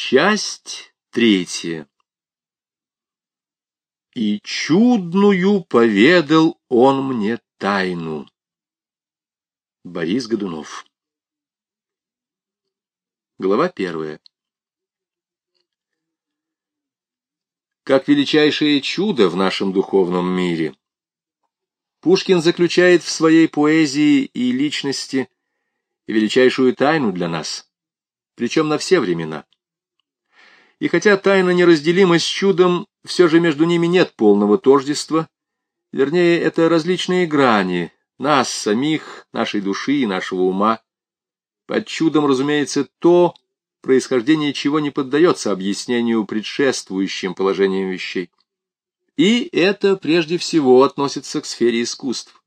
Часть третья. И чудную поведал он мне тайну. Борис Годунов. Глава первая. Как величайшее чудо в нашем духовном мире, Пушкин заключает в своей поэзии и личности величайшую тайну для нас, причем на все времена. И хотя тайна неразделима с чудом, все же между ними нет полного тождества, вернее, это различные грани нас самих, нашей души и нашего ума. Под чудом, разумеется, то, происхождение чего не поддается объяснению предшествующим положениям вещей. И это прежде всего относится к сфере искусств.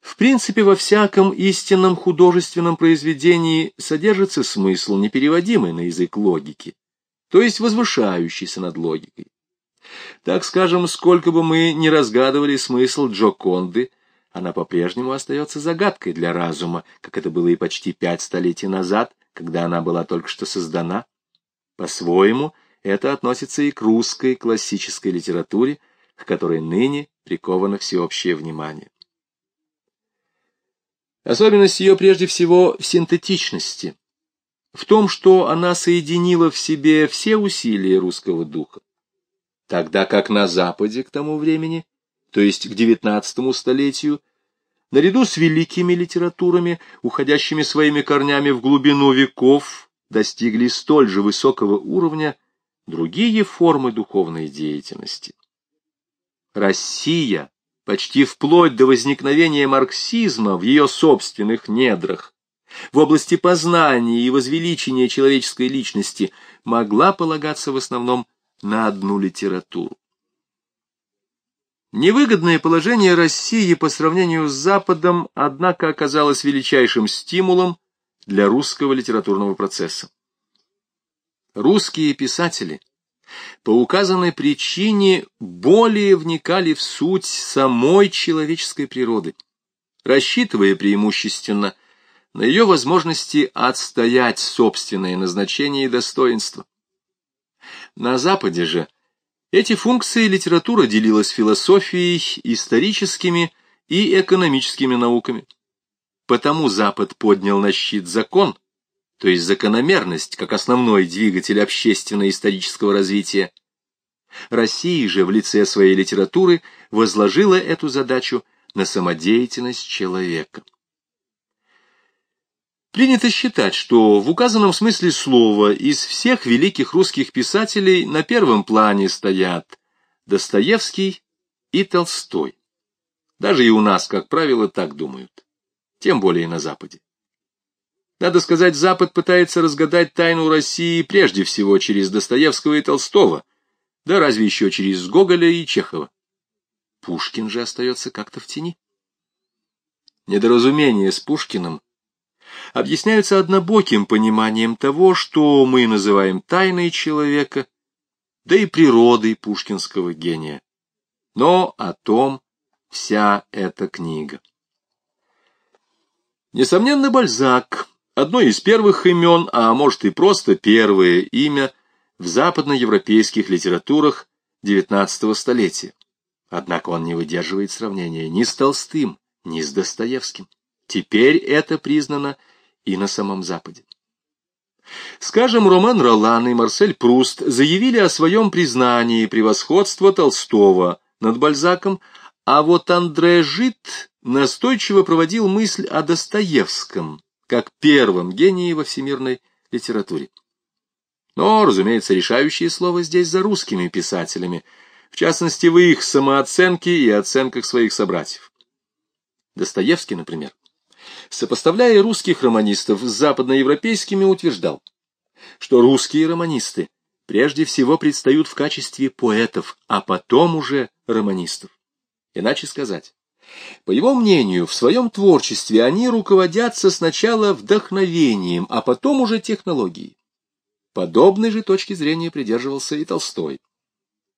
В принципе, во всяком истинном художественном произведении содержится смысл, непереводимый на язык логики, то есть возвышающийся над логикой. Так скажем, сколько бы мы ни разгадывали смысл Джоконды, она по-прежнему остается загадкой для разума, как это было и почти пять столетий назад, когда она была только что создана. По-своему, это относится и к русской классической литературе, к которой ныне приковано всеобщее внимание. Особенность ее прежде всего в синтетичности, в том, что она соединила в себе все усилия русского духа. Тогда как на Западе к тому времени, то есть к XIX столетию, наряду с великими литературами, уходящими своими корнями в глубину веков, достигли столь же высокого уровня другие формы духовной деятельности. Россия почти вплоть до возникновения марксизма в ее собственных недрах, в области познания и возвеличения человеческой личности, могла полагаться в основном на одну литературу. Невыгодное положение России по сравнению с Западом, однако, оказалось величайшим стимулом для русского литературного процесса. Русские писатели – по указанной причине более вникали в суть самой человеческой природы, рассчитывая преимущественно на ее возможности отстоять собственное назначение и достоинство. На Западе же эти функции литература делилась философией, историческими и экономическими науками. Потому Запад поднял на щит закон – то есть закономерность как основной двигатель общественно-исторического развития. Россия же в лице своей литературы возложила эту задачу на самодеятельность человека. Принято считать, что в указанном смысле слова из всех великих русских писателей на первом плане стоят Достоевский и Толстой. Даже и у нас, как правило, так думают. Тем более на Западе. Надо сказать, Запад пытается разгадать тайну России прежде всего через Достоевского и Толстого, да разве еще через Гоголя и Чехова. Пушкин же остается как-то в тени. Недоразумения с Пушкиным объясняются однобоким пониманием того, что мы называем тайной человека, да и природой пушкинского гения. Но о том вся эта книга. Несомненно, Бальзак одно из первых имен, а может и просто первое имя в западноевропейских литературах XIX столетия. Однако он не выдерживает сравнения ни с Толстым, ни с Достоевским. Теперь это признано и на самом Западе. Скажем, Роман Ролан и Марсель Пруст заявили о своем признании превосходства Толстого над Бальзаком, а вот Андре Жит настойчиво проводил мысль о Достоевском, как первом гении во всемирной литературе. Но, разумеется, решающее слово здесь за русскими писателями, в частности, в их самооценке и оценках своих собратьев. Достоевский, например, сопоставляя русских романистов с западноевропейскими, утверждал, что русские романисты прежде всего предстают в качестве поэтов, а потом уже романистов. Иначе сказать, по его мнению, в своем творчестве они руководятся сначала вдохновением, а потом уже технологией. Подобной же точки зрения придерживался и Толстой.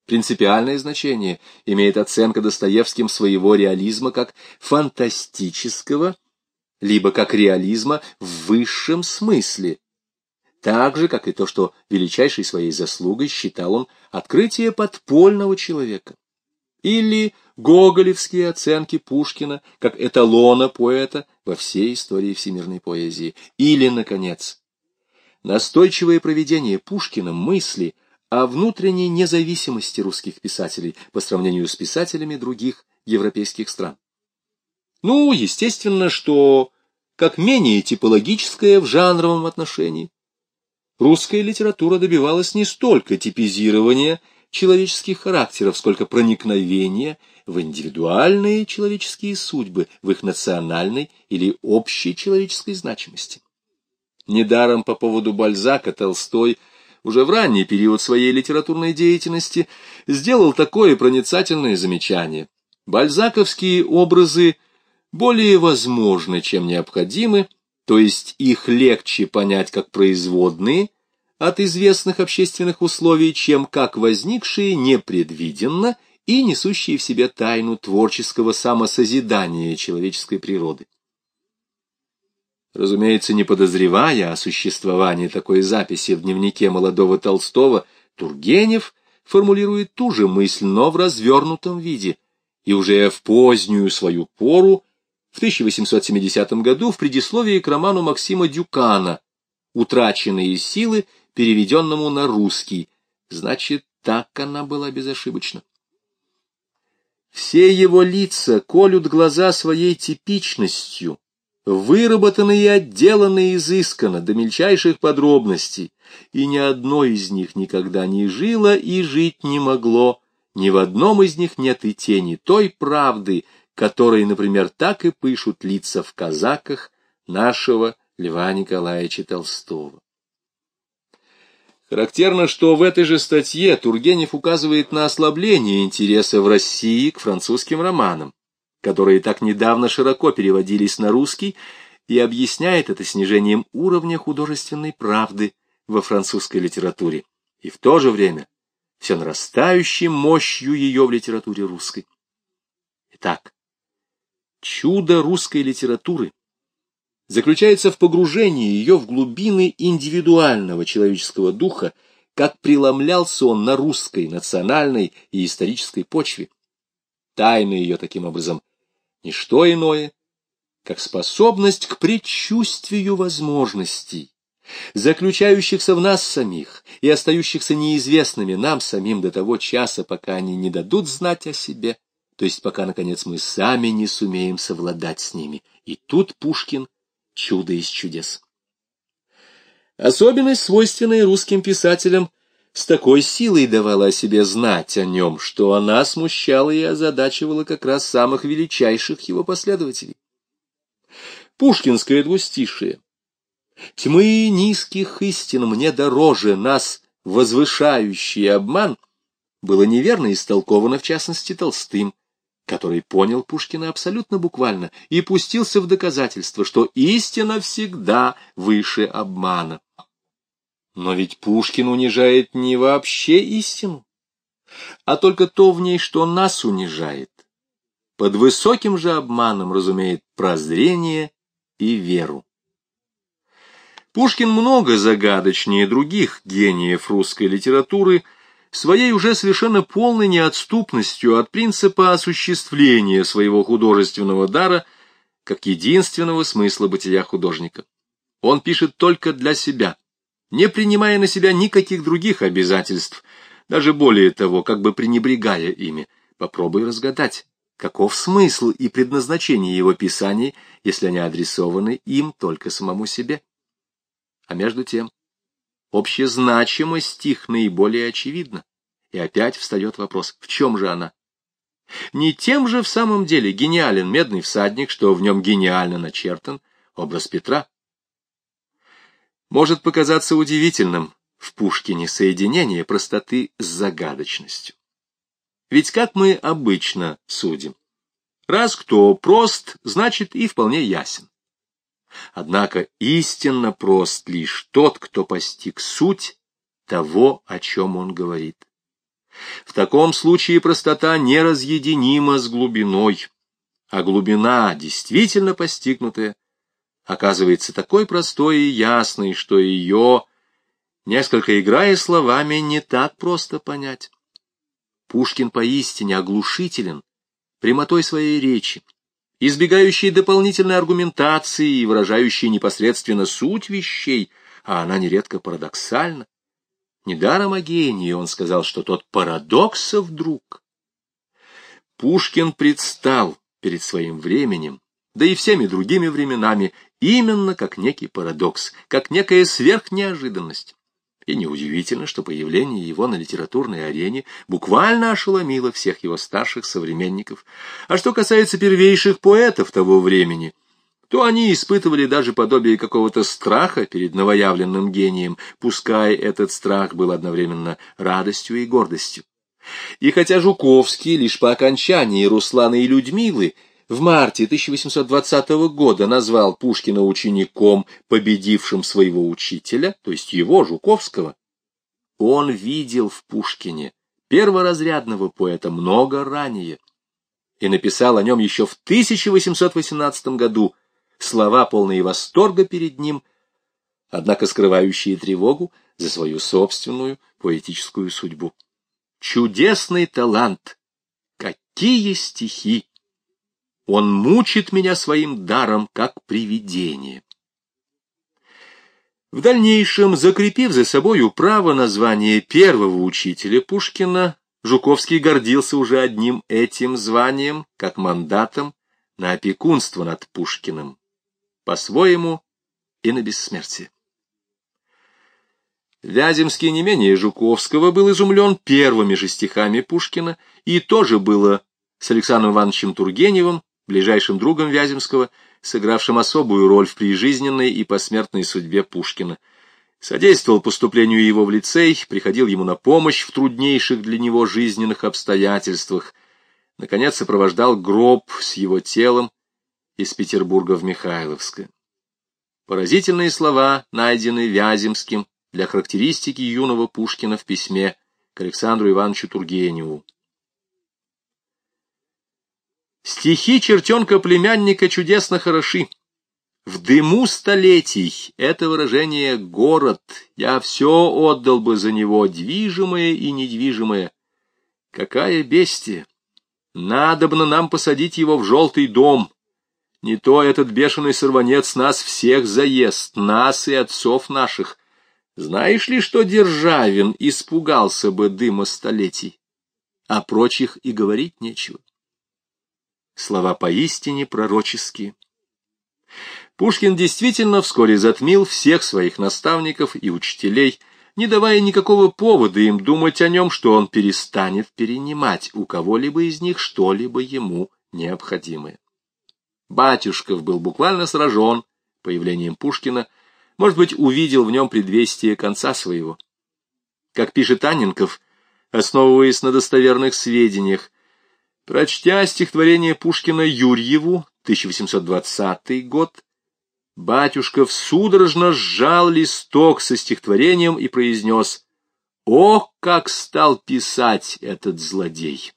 Принципиальное значение имеет оценка Достоевским своего реализма как фантастического, либо как реализма в высшем смысле, так же, как и то, что величайшей своей заслугой считал он открытие подпольного человека. Или гоголевские оценки Пушкина как эталона поэта во всей истории всемирной поэзии. Или, наконец, настойчивое проведение Пушкина мысли о внутренней независимости русских писателей по сравнению с писателями других европейских стран. Ну, естественно, что как менее типологическое в жанровом отношении, русская литература добивалась не столько типизирования человеческих характеров, сколько проникновения в индивидуальные человеческие судьбы, в их национальной или общей человеческой значимости. Недаром по поводу Бальзака Толстой уже в ранний период своей литературной деятельности сделал такое проницательное замечание. Бальзаковские образы более возможны, чем необходимы, то есть их легче понять как производные от известных общественных условий, чем как возникшие непредвиденно и несущие в себе тайну творческого самосозидания человеческой природы. Разумеется, не подозревая о существовании такой записи в дневнике молодого Толстого, Тургенев формулирует ту же мысль, но в развернутом виде, и уже в позднюю свою пору в 1870 году в предисловии к роману Максима Дюкана «Утраченные силы», переведенному на русский. Значит, так она была безошибочна. Все его лица колют глаза своей типичностью, выработанные и отделанные изысканно до мельчайших подробностей, и ни одно из них никогда не жило и жить не могло, ни в одном из них нет и тени той правды, которые, например, так и пышут лица в казаках нашего Льва Николаевича Толстого. Характерно, что в этой же статье Тургенев указывает на ослабление интереса в России к французским романам, которые так недавно широко переводились на русский, и объясняет это снижением уровня художественной правды во французской литературе, и в то же время все нарастающей мощью ее в литературе русской. Итак, Чудо русской литературы заключается в погружении ее в глубины индивидуального человеческого духа, как преломлялся он на русской, национальной и исторической почве. Тайна ее, таким образом, не что иное, как способность к предчувствию возможностей, заключающихся в нас самих и остающихся неизвестными нам самим до того часа, пока они не дадут знать о себе то есть пока, наконец, мы сами не сумеем совладать с ними. И тут Пушкин — чудо из чудес. Особенность, свойственная русским писателям, с такой силой давала о себе знать о нем, что она смущала и озадачивала как раз самых величайших его последователей. Пушкинское двустишие. Тьмы низких истин мне дороже нас, возвышающий обман, было неверно истолковано, в частности, Толстым, который понял Пушкина абсолютно буквально и пустился в доказательство, что истина всегда выше обмана. Но ведь Пушкин унижает не вообще истину, а только то в ней, что нас унижает. Под высоким же обманом разумеет прозрение и веру. Пушкин много загадочнее других гениев русской литературы – своей уже совершенно полной неотступностью от принципа осуществления своего художественного дара как единственного смысла бытия художника. Он пишет только для себя, не принимая на себя никаких других обязательств, даже более того, как бы пренебрегая ими. Попробуй разгадать, каков смысл и предназначение его писаний, если они адресованы им только самому себе. А между тем, общезначимость их наиболее очевидна. И опять встает вопрос, в чем же она? Не тем же в самом деле гениален медный всадник, что в нем гениально начертан образ Петра. Может показаться удивительным в Пушкине соединение простоты с загадочностью. Ведь как мы обычно судим? Раз кто прост, значит и вполне ясен. Однако истинно прост лишь тот, кто постиг суть того, о чем он говорит. В таком случае простота неразъединима с глубиной, а глубина, действительно постигнутая, оказывается такой простой и ясной, что ее несколько играя словами, не так просто понять. Пушкин поистине оглушителен прямотой своей речи, избегающий дополнительной аргументации и выражающий непосредственно суть вещей, а она нередко парадоксальна. Недаром о гении он сказал, что тот парадоксов друг. Пушкин предстал перед своим временем, да и всеми другими временами, именно как некий парадокс, как некая сверхнеожиданность. И неудивительно, что появление его на литературной арене буквально ошеломило всех его старших современников. А что касается первейших поэтов того времени, то они испытывали даже подобие какого-то страха перед новоявленным гением, пускай этот страх был одновременно радостью и гордостью. И хотя Жуковский лишь по окончании Руслана и Людмилы в марте 1820 года назвал Пушкина учеником, победившим своего учителя, то есть его, Жуковского, он видел в Пушкине перворазрядного поэта много ранее и написал о нем еще в 1818 году слова, полные восторга перед ним, однако скрывающие тревогу за свою собственную поэтическую судьбу. Чудесный талант! Какие стихи! Он мучит меня своим даром, как привидение. В дальнейшем, закрепив за собою право на звание первого учителя Пушкина, Жуковский гордился уже одним этим званием, как мандатом на опекунство над Пушкиным, по-своему и на бессмертие. Вяземский не менее Жуковского был изумлен первыми же стихами Пушкина, и тоже было с Александром Ивановичем Тургеневым ближайшим другом Вяземского, сыгравшим особую роль в прижизненной и посмертной судьбе Пушкина. Содействовал поступлению его в лицей, приходил ему на помощь в труднейших для него жизненных обстоятельствах. Наконец сопровождал гроб с его телом из Петербурга в Михайловское. Поразительные слова найдены Вяземским для характеристики юного Пушкина в письме к Александру Ивановичу Тургеневу. Стихи чертенка-племянника чудесно хороши. В дыму столетий это выражение «город». Я все отдал бы за него, движимое и недвижимое. Какая бестия! Надобно нам посадить его в желтый дом. Не то этот бешеный сорванец нас всех заест, нас и отцов наших. Знаешь ли, что Державин испугался бы дыма столетий? О прочих и говорить нечего слова поистине пророческие. Пушкин действительно вскоре затмил всех своих наставников и учителей, не давая никакого повода им думать о нем, что он перестанет перенимать у кого-либо из них что-либо ему необходимое. Батюшков был буквально сражен появлением Пушкина, может быть, увидел в нем предвестие конца своего. Как пишет Анненков, основываясь на достоверных сведениях, Прочтя стихотворение Пушкина Юрьеву, 1820 год, Батюшков судорожно сжал листок со стихотворением и произнес «О, как стал писать этот злодей!»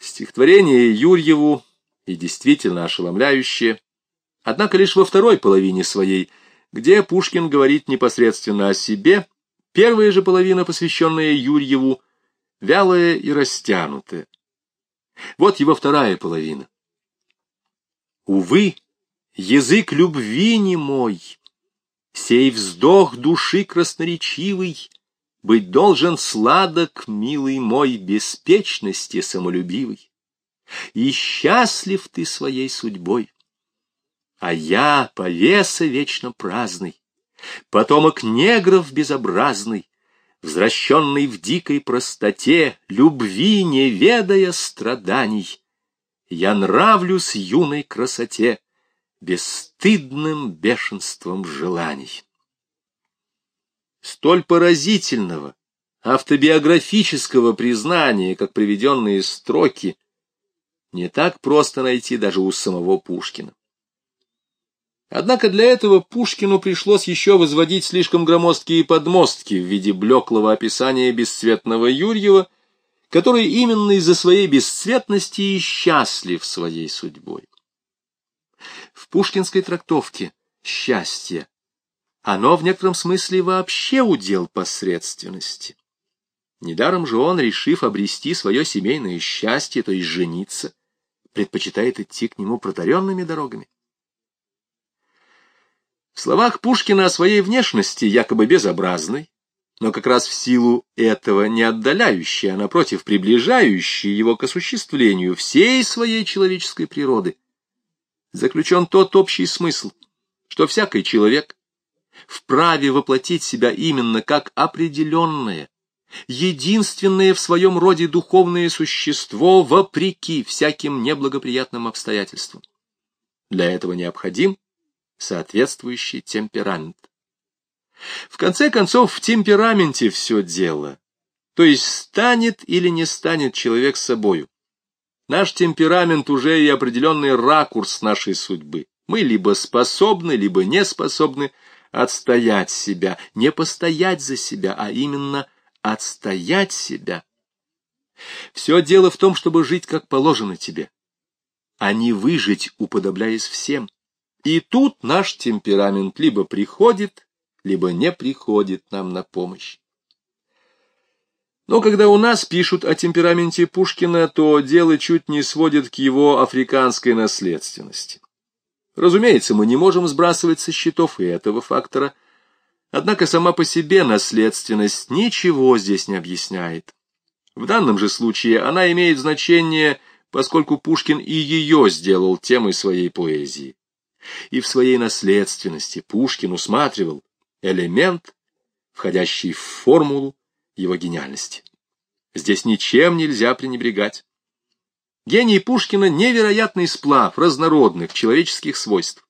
Стихотворение Юрьеву и действительно ошеломляющее, однако лишь во второй половине своей, где Пушкин говорит непосредственно о себе, первая же половина, посвященная Юрьеву, вялое и растянутое. Вот его вторая половина. Увы, язык любви не мой, сей вздох души красноречивый, быть должен сладок, милый мой, беспечности самолюбивый. И счастлив ты своей судьбой, а я повеса вечно праздный, потомок негров безобразный, Возвращенный в дикой простоте, любви не ведая страданий, я нравлюсь юной красоте, бесстыдным бешенством желаний. Столь поразительного, автобиографического признания, как приведенные строки, не так просто найти даже у самого Пушкина. Однако для этого Пушкину пришлось еще возводить слишком громоздкие подмостки в виде блеклого описания бесцветного Юрьева, который именно из-за своей бесцветности и счастлив своей судьбой. В пушкинской трактовке счастье оно в некотором смысле вообще удел посредственности. Недаром же он, решив обрести свое семейное счастье, то есть жениться, предпочитает идти к нему протаренными дорогами. В словах Пушкина о своей внешности, якобы безобразной, но как раз в силу этого не отдаляющей, а напротив приближающей его к осуществлению всей своей человеческой природы, заключен тот общий смысл, что всякий человек вправе воплотить себя именно как определенное, единственное в своем роде духовное существо вопреки всяким неблагоприятным обстоятельствам. Для этого необходим соответствующий темперамент. В конце концов, в темпераменте все дело. То есть станет или не станет человек собою. Наш темперамент уже и определенный ракурс нашей судьбы. Мы либо способны, либо не способны отстоять себя, не постоять за себя, а именно отстоять себя. Все дело в том, чтобы жить как положено тебе, а не выжить, уподобляясь всем. И тут наш темперамент либо приходит, либо не приходит нам на помощь. Но когда у нас пишут о темпераменте Пушкина, то дело чуть не сводит к его африканской наследственности. Разумеется, мы не можем сбрасывать со счетов и этого фактора, однако сама по себе наследственность ничего здесь не объясняет. В данном же случае она имеет значение, поскольку Пушкин и ее сделал темой своей поэзии. И в своей наследственности Пушкин усматривал элемент, входящий в формулу его гениальности. Здесь ничем нельзя пренебрегать. Гений Пушкина — невероятный сплав разнородных человеческих свойств.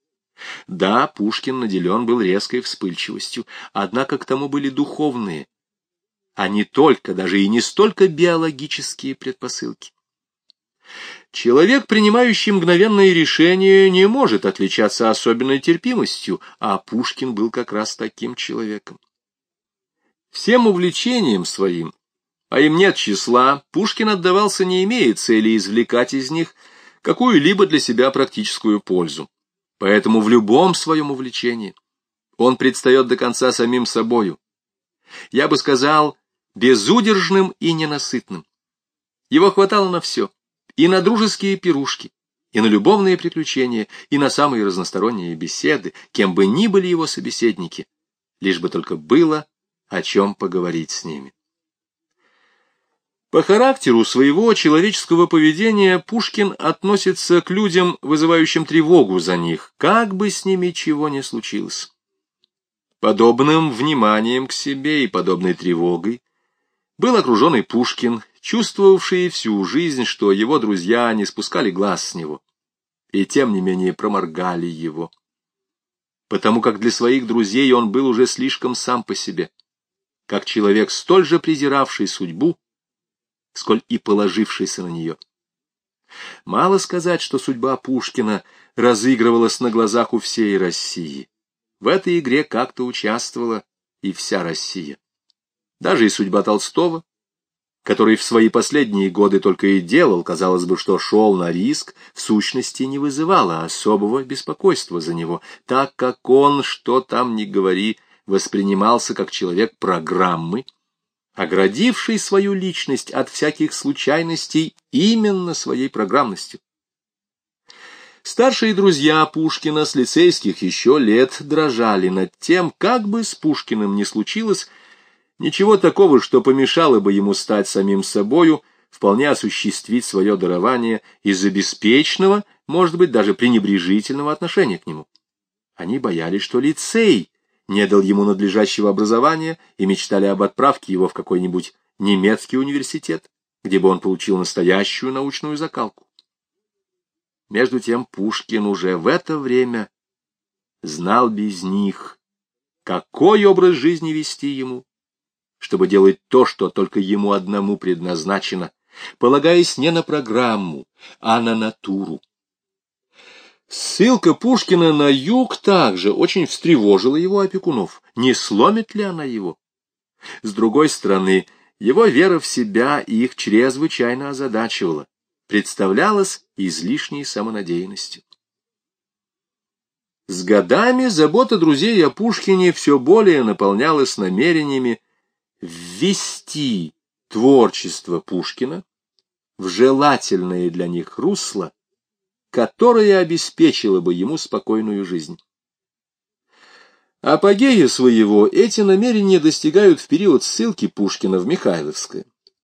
Да, Пушкин наделен был резкой вспыльчивостью, однако к тому были духовные, а не только, даже и не столько биологические предпосылки. Человек, принимающий мгновенные решения, не может отличаться особенной терпимостью, а Пушкин был как раз таким человеком. Всем увлечением своим, а им нет числа, Пушкин отдавался, не имея цели извлекать из них какую-либо для себя практическую пользу. Поэтому в любом своем увлечении он предстает до конца самим собою. Я бы сказал, безудержным и ненасытным. Его хватало на все и на дружеские пирушки, и на любовные приключения, и на самые разносторонние беседы, кем бы ни были его собеседники, лишь бы только было о чем поговорить с ними. По характеру своего человеческого поведения Пушкин относится к людям, вызывающим тревогу за них, как бы с ними чего ни случилось. Подобным вниманием к себе и подобной тревогой был окружен и Пушкин, чувствовавший всю жизнь, что его друзья не спускали глаз с него, и тем не менее проморгали его. Потому как для своих друзей он был уже слишком сам по себе, как человек, столь же презиравший судьбу, сколь и положившийся на нее. Мало сказать, что судьба Пушкина разыгрывалась на глазах у всей России. В этой игре как-то участвовала и вся Россия. Даже и судьба Толстого, который в свои последние годы только и делал, казалось бы, что шел на риск, в сущности не вызывала особого беспокойства за него, так как он, что там ни говори, воспринимался как человек программы, оградивший свою личность от всяких случайностей именно своей программностью. Старшие друзья Пушкина с лицейских еще лет дрожали над тем, как бы с Пушкиным не случилось, Ничего такого, что помешало бы ему стать самим собою, вполне осуществить свое дарование из-за беспечного, может быть, даже пренебрежительного отношения к нему. Они боялись, что лицей не дал ему надлежащего образования и мечтали об отправке его в какой-нибудь немецкий университет, где бы он получил настоящую научную закалку. Между тем Пушкин уже в это время знал без них, какой образ жизни вести ему, чтобы делать то, что только ему одному предназначено, полагаясь не на программу, а на натуру. Ссылка Пушкина на юг также очень встревожила его опекунов. Не сломит ли она его? С другой стороны, его вера в себя их чрезвычайно озадачивала, представлялась излишней самонадеянностью. С годами забота друзей о Пушкине все более наполнялась намерениями ввести творчество Пушкина в желательное для них русло, которое обеспечило бы ему спокойную жизнь. Апогея своего эти намерения достигают в период ссылки Пушкина в Михайловское.